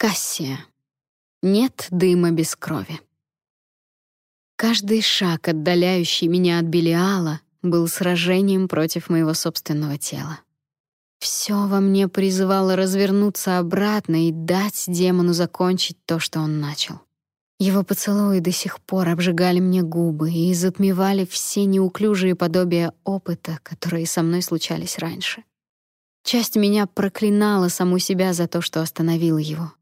Кассия. Нет дыма без крови. Каждый шаг, отдаляющий меня от Белиала, был сражением против моего собственного тела. Все во мне призывало развернуться обратно и дать демону закончить то, что он начал. Его поцелуи до сих пор обжигали мне губы и затмевали все неуклюжие подобия опыта, которые со мной случались раньше. Часть меня проклинала саму себя за то, что остановила его.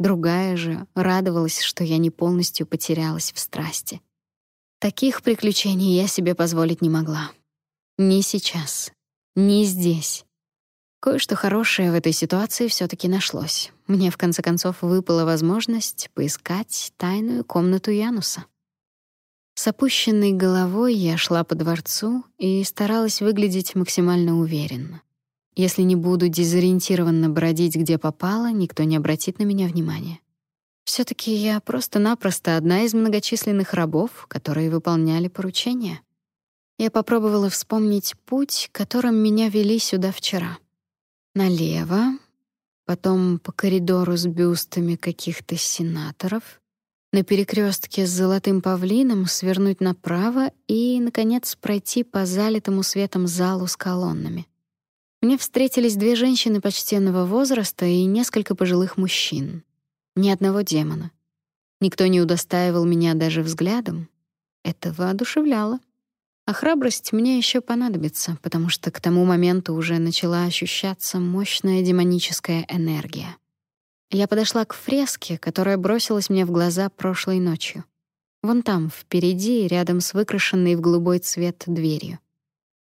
Другая же радовалась, что я не полностью потерялась в страсти. Таких приключений я себе позволить не могла. Ни сейчас, ни здесь. Кое-что хорошее в этой ситуации все таки нашлось. Мне в конце концов выпала возможность поискать тайную комнату Януса. С опущенной головой я шла по дворцу и старалась выглядеть максимально уверенно. Если не буду дезориентированно бродить где попало, никто не обратит на меня внимания. все таки я просто-напросто одна из многочисленных рабов, которые выполняли поручения. Я попробовала вспомнить путь, которым меня вели сюда вчера. Налево, потом по коридору с бюстами каких-то сенаторов, на перекрестке с золотым павлином свернуть направо и, наконец, пройти по залитому светом залу с колоннами. Мне встретились две женщины почтенного возраста и несколько пожилых мужчин. Ни одного демона. Никто не удостаивал меня даже взглядом. Это воодушевляло. А храбрость мне еще понадобится, потому что к тому моменту уже начала ощущаться мощная демоническая энергия. Я подошла к фреске, которая бросилась мне в глаза прошлой ночью. Вон там, впереди, рядом с выкрашенной в голубой цвет дверью.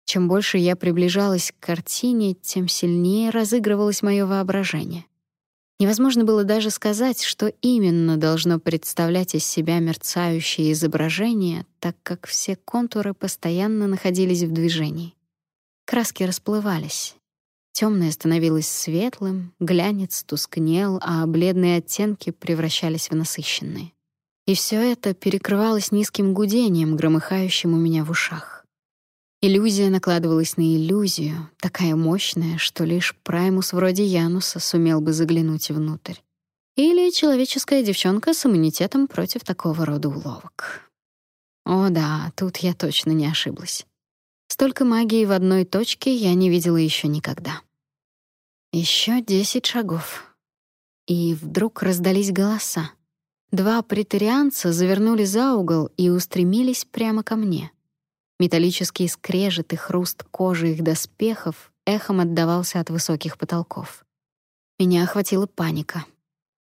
Чем больше я приближалась к картине, тем сильнее разыгрывалось мое воображение. Невозможно было даже сказать, что именно должно представлять из себя мерцающее изображение, так как все контуры постоянно находились в движении. Краски расплывались. Темное становилось светлым, глянец тускнел, а бледные оттенки превращались в насыщенные. И все это перекрывалось низким гудением, громыхающим у меня в ушах. Иллюзия накладывалась на иллюзию, такая мощная, что лишь Праймус вроде Януса сумел бы заглянуть внутрь. Или человеческая девчонка с иммунитетом против такого рода уловок. О да, тут я точно не ошиблась. Столько магии в одной точке я не видела еще никогда. Еще десять шагов. И вдруг раздались голоса. Два претарианца завернули за угол и устремились прямо ко мне. Металлический скрежет и хруст кожи их доспехов эхом отдавался от высоких потолков. Меня охватила паника.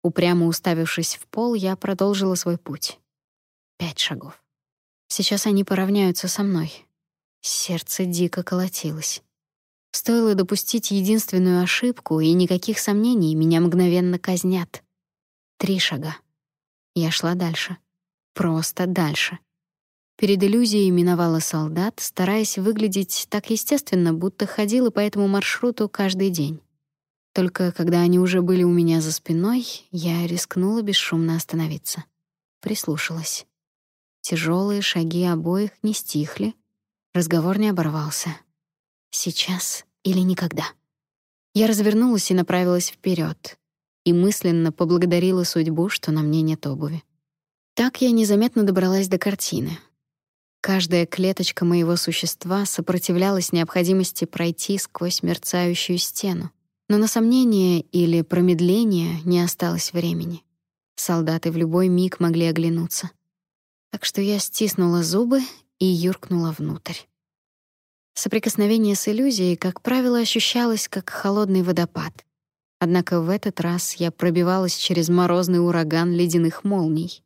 Упрямо уставившись в пол, я продолжила свой путь. Пять шагов. Сейчас они поравняются со мной. Сердце дико колотилось. Стоило допустить единственную ошибку, и никаких сомнений, меня мгновенно казнят. Три шага. Я шла дальше. Просто дальше. Перед иллюзией миновала солдат, стараясь выглядеть так естественно, будто ходила по этому маршруту каждый день. Только когда они уже были у меня за спиной, я рискнула бесшумно остановиться. Прислушалась. Тяжелые шаги обоих не стихли, разговор не оборвался. Сейчас или никогда. Я развернулась и направилась вперед, и мысленно поблагодарила судьбу, что на мне нет обуви. Так я незаметно добралась до картины, Каждая клеточка моего существа сопротивлялась необходимости пройти сквозь мерцающую стену. Но на сомнение или промедление не осталось времени. Солдаты в любой миг могли оглянуться. Так что я стиснула зубы и юркнула внутрь. Соприкосновение с иллюзией, как правило, ощущалось как холодный водопад. Однако в этот раз я пробивалась через морозный ураган ледяных молний.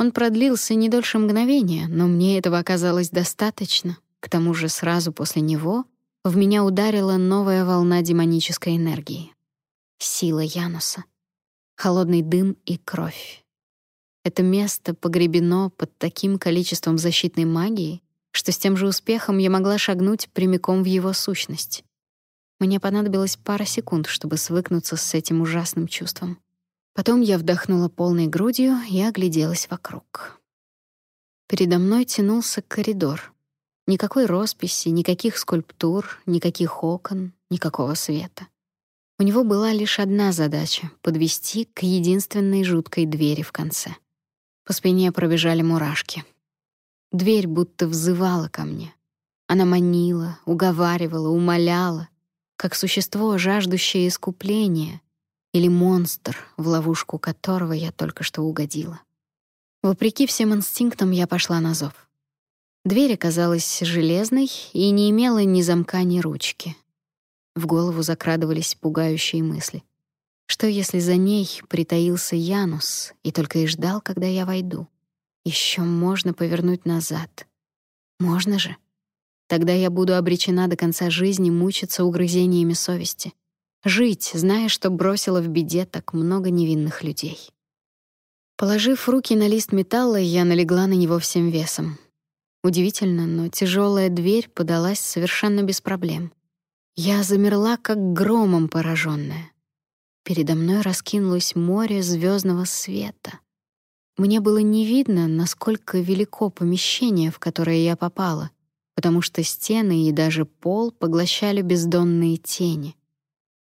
Он продлился не дольше мгновения, но мне этого оказалось достаточно. К тому же сразу после него в меня ударила новая волна демонической энергии. Сила Януса. Холодный дым и кровь. Это место погребено под таким количеством защитной магии, что с тем же успехом я могла шагнуть прямиком в его сущность. Мне понадобилось пара секунд, чтобы свыкнуться с этим ужасным чувством. Потом я вдохнула полной грудью и огляделась вокруг. Передо мной тянулся коридор. Никакой росписи, никаких скульптур, никаких окон, никакого света. У него была лишь одна задача — подвести к единственной жуткой двери в конце. По спине пробежали мурашки. Дверь будто взывала ко мне. Она манила, уговаривала, умоляла, как существо, жаждущее искупления, или монстр, в ловушку которого я только что угодила. Вопреки всем инстинктам я пошла на зов. Дверь оказалась железной и не имела ни замка, ни ручки. В голову закрадывались пугающие мысли. Что если за ней притаился Янус и только и ждал, когда я войду? Еще можно повернуть назад. Можно же. Тогда я буду обречена до конца жизни мучиться угрызениями совести. Жить, зная, что бросила в беде так много невинных людей. Положив руки на лист металла, я налегла на него всем весом. Удивительно, но тяжелая дверь подалась совершенно без проблем. Я замерла, как громом пораженная. Передо мной раскинулось море звездного света. Мне было не видно, насколько велико помещение, в которое я попала, потому что стены и даже пол поглощали бездонные тени.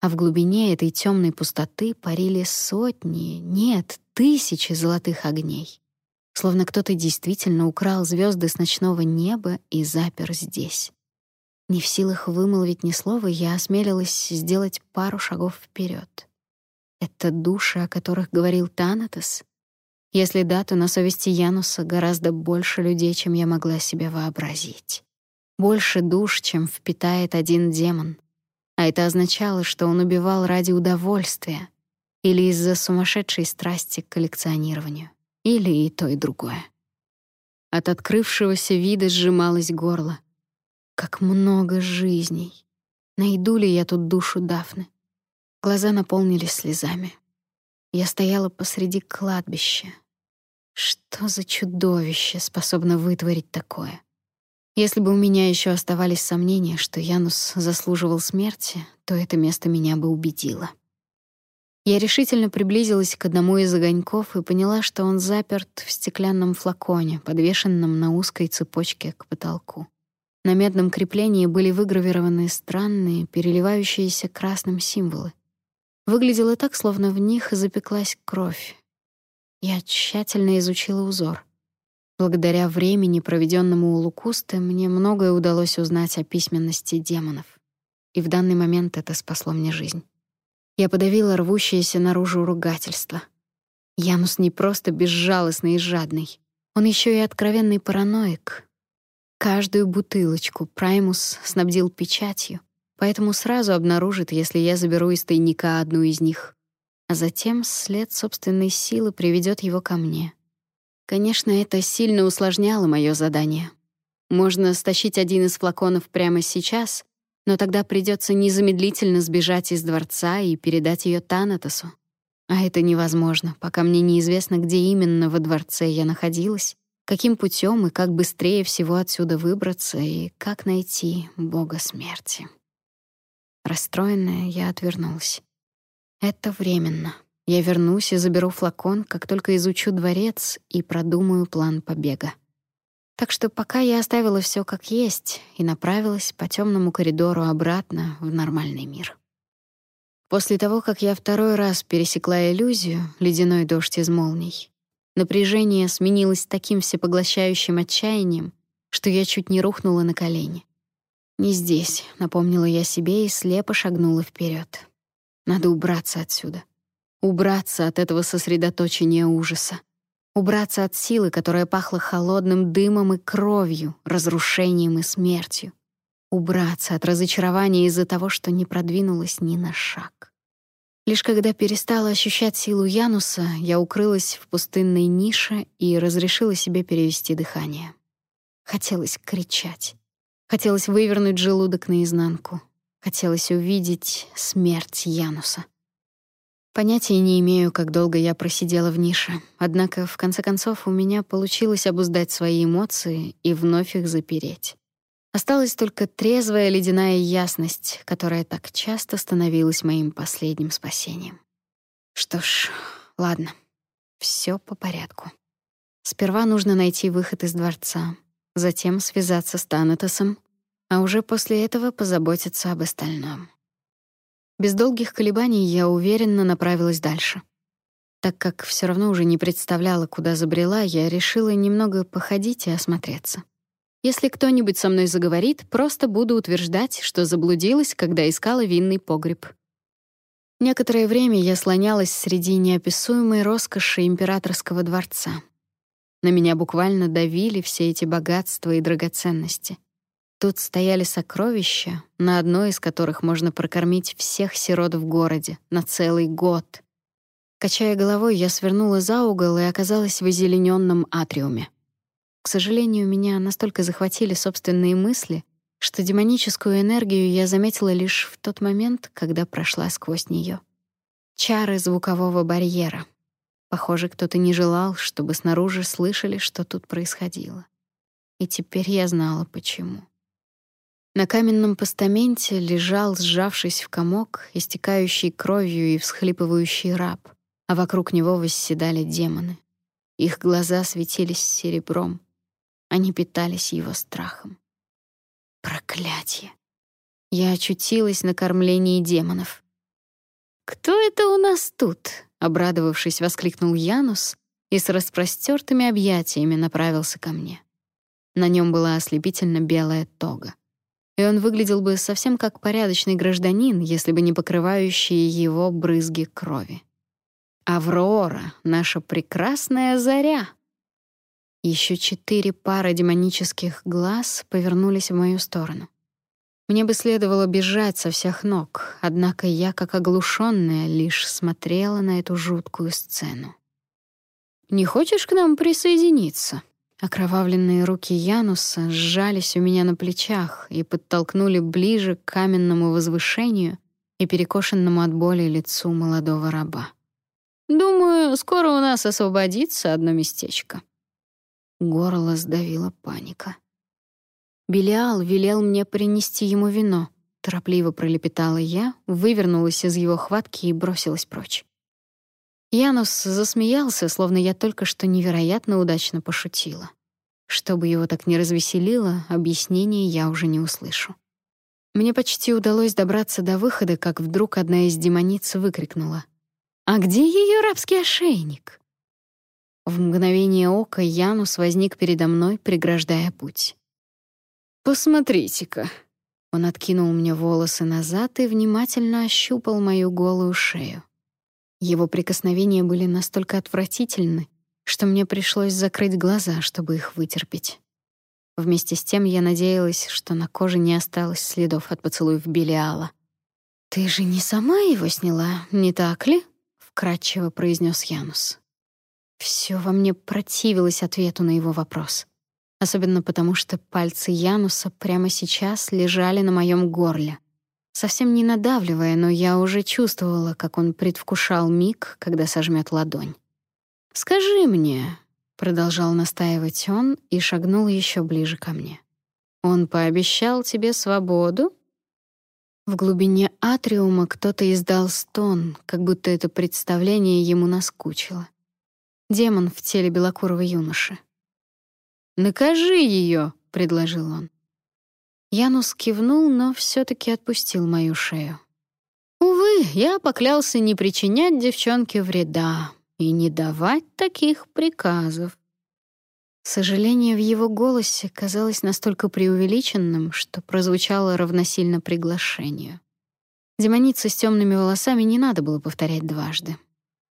А в глубине этой темной пустоты парили сотни, нет, тысячи золотых огней. Словно кто-то действительно украл звезды с ночного неба и запер здесь. Не в силах вымолвить ни слова, я осмелилась сделать пару шагов вперед. Это души, о которых говорил Танатос — если да, то на совести Януса гораздо больше людей, чем я могла себе вообразить. Больше душ, чем впитает один демон. А это означало, что он убивал ради удовольствия или из-за сумасшедшей страсти к коллекционированию, или и то, и другое. От открывшегося вида сжималось горло. Как много жизней. Найду ли я тут душу Дафны? Глаза наполнились слезами. Я стояла посреди кладбища, что за чудовище способно вытворить такое? Если бы у меня еще оставались сомнения, что Янус заслуживал смерти, то это место меня бы убедило. Я решительно приблизилась к одному из огоньков и поняла, что он заперт в стеклянном флаконе, подвешенном на узкой цепочке к потолку. На медном креплении были выгравированы странные, переливающиеся красным символы. Выглядело так, словно в них запеклась кровь, я тщательно изучила узор. Благодаря времени, проведенному у Лукусты, мне многое удалось узнать о письменности демонов. И в данный момент это спасло мне жизнь. Я подавила рвущееся наружу ругательство. Янус не просто безжалостный и жадный. Он еще и откровенный параноик. Каждую бутылочку Праймус снабдил печатью, поэтому сразу обнаружит, если я заберу из тайника одну из них а затем след собственной силы приведет его ко мне. Конечно, это сильно усложняло мое задание. Можно стащить один из флаконов прямо сейчас, но тогда придется незамедлительно сбежать из дворца и передать ее Танатосу. А это невозможно, пока мне неизвестно, где именно во дворце я находилась, каким путем и как быстрее всего отсюда выбраться и как найти бога смерти. Расстроенная, я отвернулась. Это временно. Я вернусь и заберу флакон, как только изучу дворец и продумаю план побега. Так что пока я оставила все как есть и направилась по темному коридору обратно в нормальный мир. После того, как я второй раз пересекла иллюзию, ледяной дождь из молний, напряжение сменилось таким всепоглощающим отчаянием, что я чуть не рухнула на колени. «Не здесь», — напомнила я себе и слепо шагнула вперед. Надо убраться отсюда. Убраться от этого сосредоточения ужаса. Убраться от силы, которая пахла холодным дымом и кровью, разрушением и смертью. Убраться от разочарования из-за того, что не продвинулась ни на шаг. Лишь когда перестала ощущать силу Януса, я укрылась в пустынной нише и разрешила себе перевести дыхание. Хотелось кричать. Хотелось вывернуть желудок наизнанку. Хотелось увидеть смерть Януса. Понятия не имею, как долго я просидела в нише, однако в конце концов у меня получилось обуздать свои эмоции и вновь их запереть. Осталась только трезвая ледяная ясность, которая так часто становилась моим последним спасением. Что ж, ладно. Все по порядку. Сперва нужно найти выход из дворца, затем связаться с Танатосом, а уже после этого позаботиться об остальном. Без долгих колебаний я уверенно направилась дальше. Так как все равно уже не представляла, куда забрела, я решила немного походить и осмотреться. Если кто-нибудь со мной заговорит, просто буду утверждать, что заблудилась, когда искала винный погреб. Некоторое время я слонялась среди неописуемой роскоши императорского дворца. На меня буквально давили все эти богатства и драгоценности. Тут стояли сокровища, на одно из которых можно прокормить всех сирот в городе на целый год. Качая головой, я свернула за угол и оказалась в озелененном атриуме. К сожалению, меня настолько захватили собственные мысли, что демоническую энергию я заметила лишь в тот момент, когда прошла сквозь нее. Чары звукового барьера. Похоже, кто-то не желал, чтобы снаружи слышали, что тут происходило. И теперь я знала, почему. На каменном постаменте лежал, сжавшись в комок, истекающий кровью и всхлипывающий раб, а вокруг него восседали демоны. Их глаза светились серебром, они питались его страхом. Проклятие! Я очутилась на кормлении демонов. «Кто это у нас тут?» — обрадовавшись, воскликнул Янус и с распростертыми объятиями направился ко мне. На нем была ослепительно белая тога. И он выглядел бы совсем как порядочный гражданин, если бы не покрывающие его брызги крови. «Аврора, наша прекрасная заря!» Еще четыре пары демонических глаз повернулись в мою сторону. Мне бы следовало бежать со всех ног, однако я, как оглушенная, лишь смотрела на эту жуткую сцену. «Не хочешь к нам присоединиться?» Окровавленные руки Януса сжались у меня на плечах и подтолкнули ближе к каменному возвышению и перекошенному от боли лицу молодого раба. «Думаю, скоро у нас освободится одно местечко». Горло сдавила паника. Белиал велел мне принести ему вино. Торопливо пролепетала я, вывернулась из его хватки и бросилась прочь. Янус засмеялся, словно я только что невероятно удачно пошутила. Чтобы его так не развеселило, объяснения я уже не услышу. Мне почти удалось добраться до выхода, как вдруг одна из демониц выкрикнула. «А где ее рабский ошейник?» В мгновение ока Янус возник передо мной, преграждая путь. «Посмотрите-ка!» Он откинул мне волосы назад и внимательно ощупал мою голую шею. Его прикосновения были настолько отвратительны, что мне пришлось закрыть глаза, чтобы их вытерпеть. Вместе с тем я надеялась, что на коже не осталось следов от поцелуев Белиала. «Ты же не сама его сняла, не так ли?» — вкратчиво произнес Янус. Все во мне противилось ответу на его вопрос. Особенно потому, что пальцы Януса прямо сейчас лежали на моем горле. Совсем не надавливая, но я уже чувствовала, как он предвкушал миг, когда сожмет ладонь. «Скажи мне», — продолжал настаивать он и шагнул еще ближе ко мне. «Он пообещал тебе свободу?» В глубине атриума кто-то издал стон, как будто это представление ему наскучило. Демон в теле белокурого юноши. «Накажи ее!» — предложил он. Янус кивнул, но все таки отпустил мою шею. Увы, я поклялся не причинять девчонке вреда и не давать таких приказов. Сожаление в его голосе казалось настолько преувеличенным, что прозвучало равносильно приглашению. Демонице с темными волосами не надо было повторять дважды.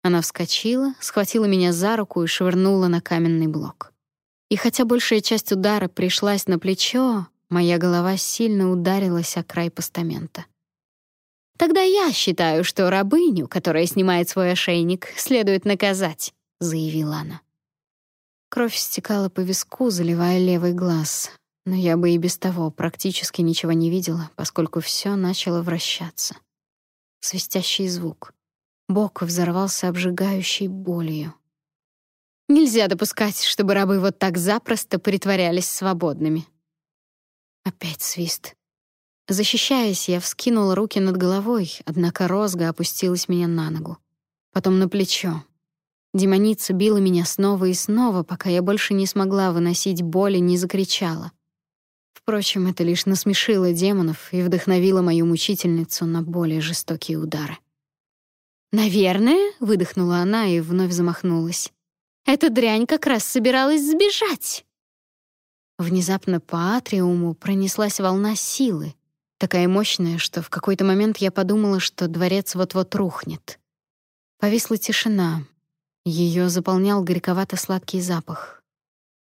Она вскочила, схватила меня за руку и швырнула на каменный блок. И хотя большая часть удара пришлась на плечо, моя голова сильно ударилась о край постамента. «Тогда я считаю, что рабыню, которая снимает свой ошейник, следует наказать», — заявила она. Кровь стекала по виску, заливая левый глаз, но я бы и без того практически ничего не видела, поскольку все начало вращаться. Свистящий звук. Бок взорвался обжигающей болью. Нельзя допускать, чтобы рабы вот так запросто притворялись свободными. Опять свист. Защищаясь, я вскинула руки над головой, однако розга опустилась меня на ногу. Потом на плечо. Демоница била меня снова и снова, пока я больше не смогла выносить боли, не закричала. Впрочем, это лишь насмешило демонов и вдохновило мою мучительницу на более жестокие удары. «Наверное», — выдохнула она и вновь замахнулась. «Эта дрянь как раз собиралась сбежать». Внезапно по атриуму пронеслась волна силы, такая мощная, что в какой-то момент я подумала, что дворец вот-вот рухнет. Повисла тишина. Ее заполнял горьковато-сладкий запах.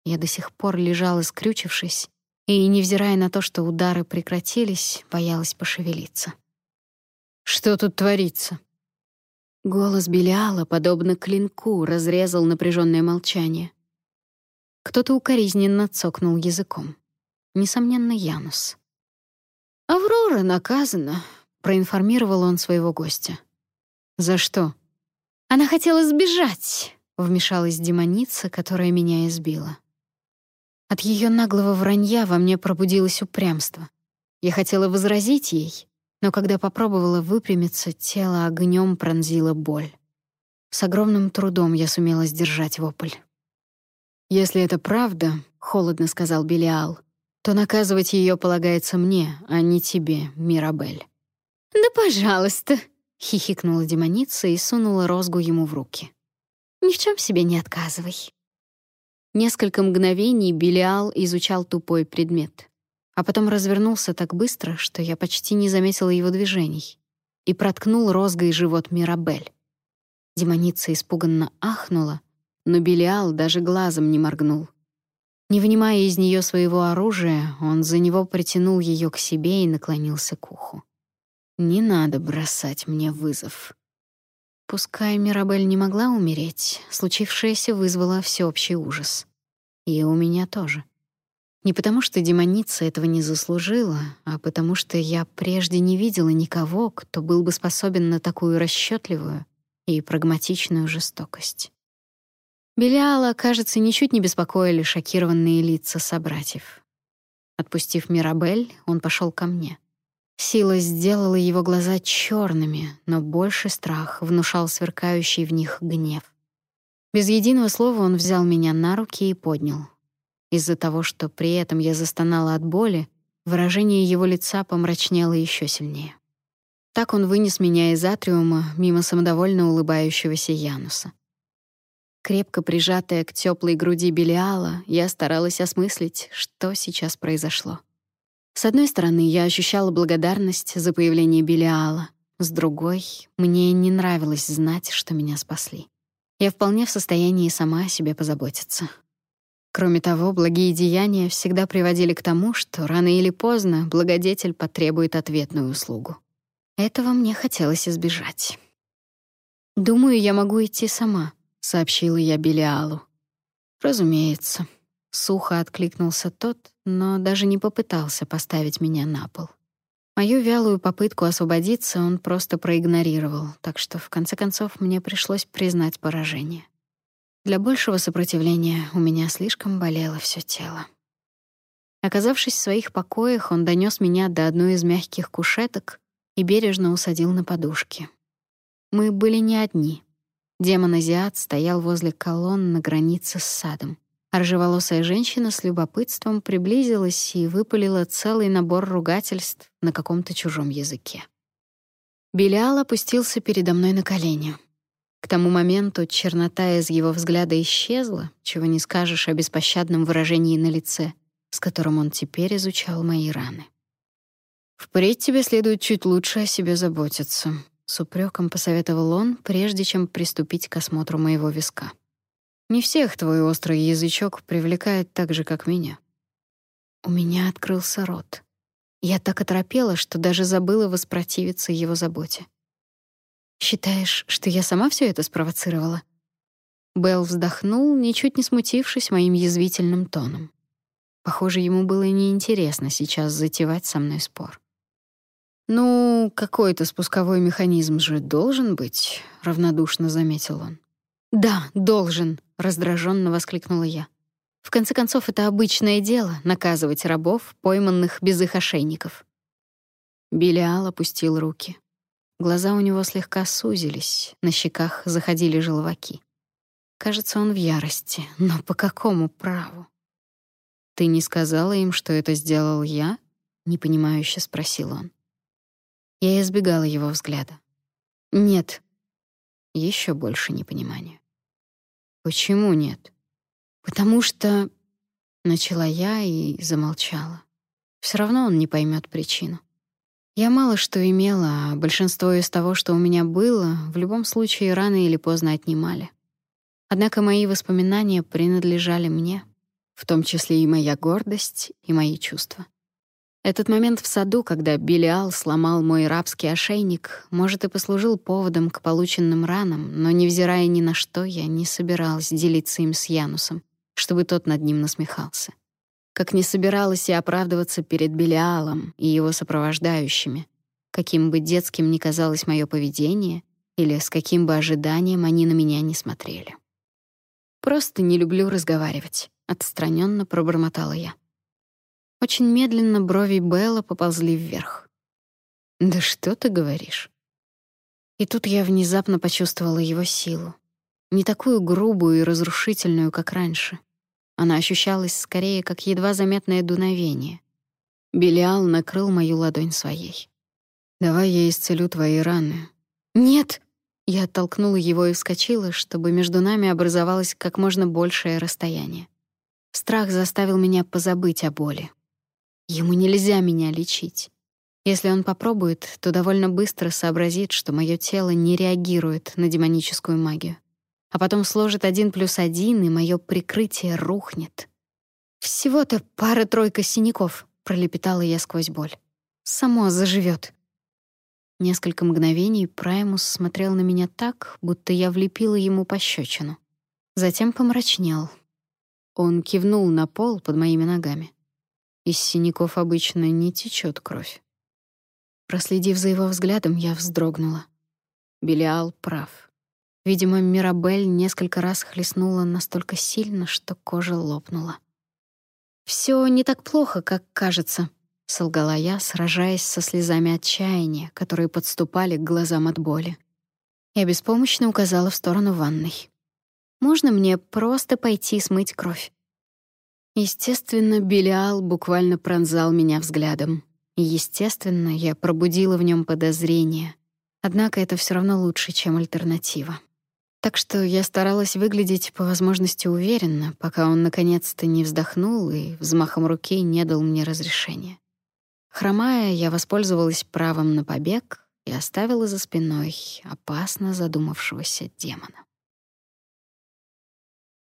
Я до сих пор лежала, скрючившись, и, невзирая на то, что удары прекратились, боялась пошевелиться. «Что тут творится?» Голос Белиала, подобно клинку, разрезал напряженное молчание. Кто-то укоризненно цокнул языком. Несомненно, Янус. «Аврора наказана», — проинформировал он своего гостя. «За что?» «Она хотела сбежать», — вмешалась демоница, которая меня избила. От ее наглого вранья во мне пробудилось упрямство. Я хотела возразить ей, но когда попробовала выпрямиться, тело огнем пронзило боль. С огромным трудом я сумела сдержать вопль. «Если это правда», — холодно сказал Белиал, «то наказывать ее полагается мне, а не тебе, Мирабель». «Да пожалуйста», — хихикнула демоница и сунула розгу ему в руки. «Ни в чем себе не отказывай». Несколько мгновений Белиал изучал тупой предмет, а потом развернулся так быстро, что я почти не заметила его движений, и проткнул розгой живот Мирабель. Демоница испуганно ахнула, но Белиал даже глазом не моргнул. Не вынимая из нее своего оружия, он за него притянул ее к себе и наклонился к уху. «Не надо бросать мне вызов». Пускай Мирабель не могла умереть, случившееся вызвало всеобщий ужас. И у меня тоже. Не потому что демоница этого не заслужила, а потому что я прежде не видела никого, кто был бы способен на такую расчетливую и прагматичную жестокость. Белиала, кажется, ничуть не беспокоили шокированные лица собратьев. Отпустив Мирабель, он пошел ко мне. Сила сделала его глаза черными, но больше страх внушал сверкающий в них гнев. Без единого слова он взял меня на руки и поднял. Из-за того, что при этом я застонала от боли, выражение его лица помрачнело еще сильнее. Так он вынес меня из атриума мимо самодовольно улыбающегося Януса. Крепко прижатая к теплой груди Белиала, я старалась осмыслить, что сейчас произошло. С одной стороны, я ощущала благодарность за появление Белиала, с другой, мне не нравилось знать, что меня спасли. Я вполне в состоянии сама о себе позаботиться. Кроме того, благие деяния всегда приводили к тому, что рано или поздно благодетель потребует ответную услугу. Этого мне хотелось избежать. «Думаю, я могу идти сама», — сообщила я Белиалу. «Разумеется», Сухо откликнулся тот, но даже не попытался поставить меня на пол. Мою вялую попытку освободиться он просто проигнорировал, так что в конце концов мне пришлось признать поражение. Для большего сопротивления у меня слишком болело все тело. Оказавшись в своих покоях, он донес меня до одной из мягких кушеток и бережно усадил на подушки. Мы были не одни. Демон-азиат стоял возле колонн на границе с садом. Ржеволосая женщина с любопытством приблизилась и выпалила целый набор ругательств на каком-то чужом языке. Белиал опустился передо мной на колени. К тому моменту чернота из его взгляда исчезла, чего не скажешь о беспощадном выражении на лице, с которым он теперь изучал мои раны. «Впредь тебе следует чуть лучше о себе заботиться», — с упреком посоветовал он, прежде чем приступить к осмотру моего виска. Не всех твой острый язычок привлекает так же, как меня. У меня открылся рот. Я так оторопела, что даже забыла воспротивиться его заботе. Считаешь, что я сама все это спровоцировала? Белл вздохнул, ничуть не смутившись моим язвительным тоном. Похоже, ему было неинтересно сейчас затевать со мной спор. «Ну, какой-то спусковой механизм же должен быть», — равнодушно заметил он. «Да, должен», — раздраженно воскликнула я. «В конце концов, это обычное дело — наказывать рабов, пойманных без их ошейников». Белиал опустил руки. Глаза у него слегка сузились, на щеках заходили желваки. Кажется, он в ярости, но по какому праву? «Ты не сказала им, что это сделал я?» — непонимающе спросил он. Я избегала его взгляда. «Нет». Еще больше непонимания. «Почему нет?» «Потому что...» — начала я и замолчала. Все равно он не поймет причину. Я мало что имела, а большинство из того, что у меня было, в любом случае рано или поздно отнимали. Однако мои воспоминания принадлежали мне, в том числе и моя гордость, и мои чувства. Этот момент в саду, когда Белиал сломал мой рабский ошейник, может, и послужил поводом к полученным ранам, но, невзирая ни на что, я не собиралась делиться им с Янусом, чтобы тот над ним насмехался как не собиралась и оправдываться перед Белиалом и его сопровождающими, каким бы детским ни казалось мое поведение или с каким бы ожиданием они на меня не смотрели. Просто не люблю разговаривать, отстраненно пробормотала я. Очень медленно брови Белла поползли вверх. Да что ты говоришь? И тут я внезапно почувствовала его силу, не такую грубую и разрушительную, как раньше. Она ощущалась скорее как едва заметное дуновение. Белиал накрыл мою ладонь своей. «Давай я исцелю твои раны». «Нет!» Я оттолкнула его и вскочила, чтобы между нами образовалось как можно большее расстояние. Страх заставил меня позабыть о боли. Ему нельзя меня лечить. Если он попробует, то довольно быстро сообразит, что мое тело не реагирует на демоническую магию а потом сложит один плюс один, и мое прикрытие рухнет. «Всего-то пара-тройка синяков», — пролепетала я сквозь боль. «Само заживет. Несколько мгновений Праймус смотрел на меня так, будто я влепила ему пощечину. Затем помрачнел. Он кивнул на пол под моими ногами. Из синяков обычно не течет кровь. Проследив за его взглядом, я вздрогнула. Белиал прав. Видимо, Мирабель несколько раз хлестнула настолько сильно, что кожа лопнула. Все не так плохо, как кажется», — солгала я, сражаясь со слезами отчаяния, которые подступали к глазам от боли. Я беспомощно указала в сторону ванной. «Можно мне просто пойти смыть кровь?» Естественно, Белиал буквально пронзал меня взглядом. И, естественно, я пробудила в нем подозрение. Однако это все равно лучше, чем альтернатива. Так что я старалась выглядеть по возможности уверенно, пока он наконец-то не вздохнул и взмахом руки не дал мне разрешения. Хромая, я воспользовалась правом на побег и оставила за спиной опасно задумавшегося демона.